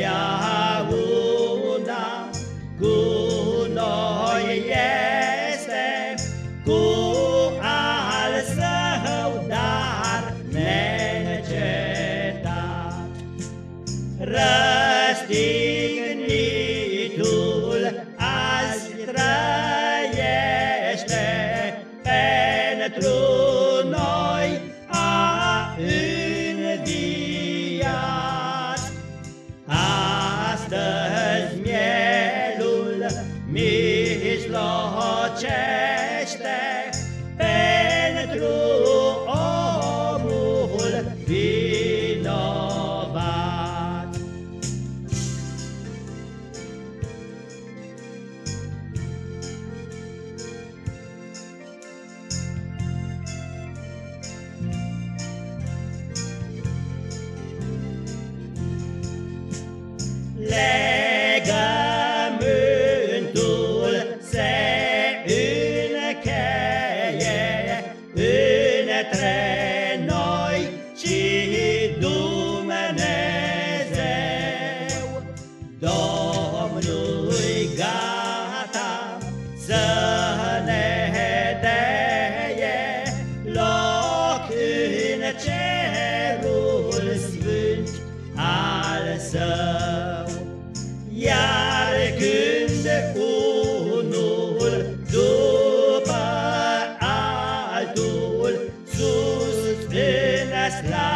Yeah. Yeah. Unul după altul sus în slavă